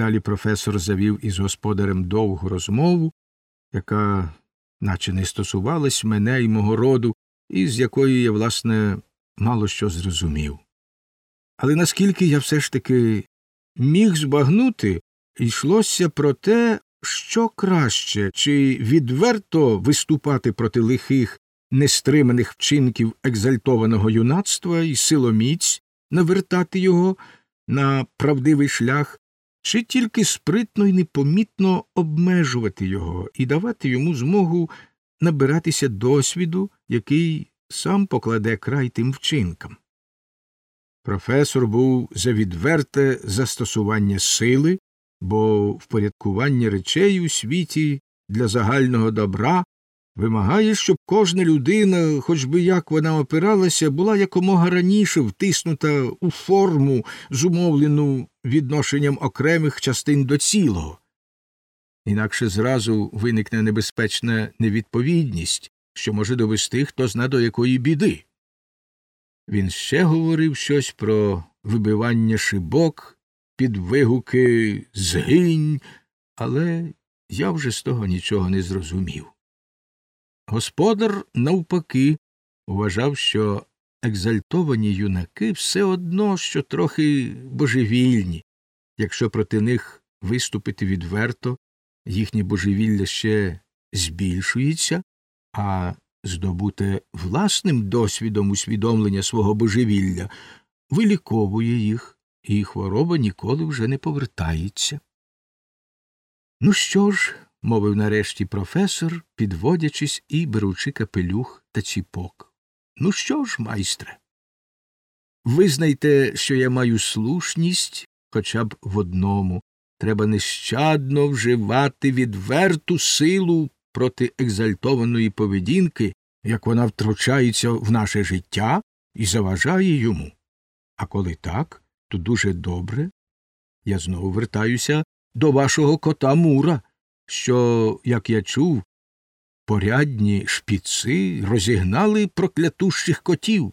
Далі професор завів із господарем довгу розмову, яка наче не стосувалась мене і мого роду, і з якої я, власне, мало що зрозумів. Але наскільки я все ж таки міг збагнути, йшлося про те, що краще, чи відверто виступати проти лихих, нестриманих вчинків екзальтованого юнацтва і силоміць навертати його на правдивий шлях, чи тільки спритно і непомітно обмежувати його і давати йому змогу набиратися досвіду, який сам покладе край тим вчинкам. Професор був за відверте застосування сили, бо впорядкування речей у світі для загального добра вимагає, щоб кожна людина, хоч би як вона опиралася, була якомога раніше втиснута у форму, зумовлену відношенням окремих частин до цілого. Інакше зразу виникне небезпечна невідповідність, що може довести хто зна до якої біди. Він ще говорив щось про вибивання шибок під вигуки згинь, але я вже з того нічого не зрозумів. Господар, навпаки, вважав, що екзальтовані юнаки все одно, що трохи божевільні, якщо проти них виступити відверто, їхнє божевілля ще збільшується, а здобуте власним досвідом усвідомлення свого божевілля виліковує їх, і хвороба ніколи вже не повертається. Ну що ж, мовив нарешті професор, підводячись і беручи капелюх та ціпок. Ну що ж, майстре? Визнайте, що я маю слушність хоча б в одному треба нещадно вживати відверту силу проти екзальтованої поведінки, як вона втручається в наше життя і заважає йому. А коли так, то дуже добре. Я знову вертаюся до вашого кота Мура, що, як я чув, порядні шпіци розігнали проклятущих котів,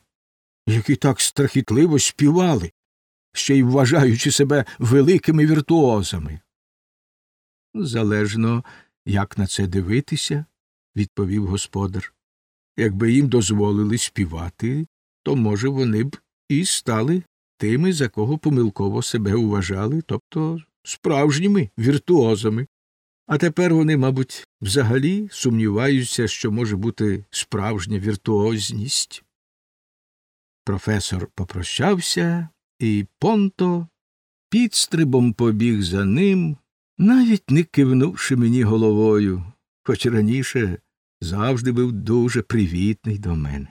які так страхітливо співали, ще й вважаючи себе великими віртуозами. Залежно, як на це дивитися, відповів господар. Якби їм дозволили співати, то, може, вони б і стали тими, за кого помилково себе вважали, тобто справжніми віртуозами. А тепер вони, мабуть, взагалі сумніваються, що може бути справжня віртуозність. Професор попрощався, і Понто підстрибом побіг за ним, навіть не кивнувши мені головою, хоч раніше завжди був дуже привітний до мене.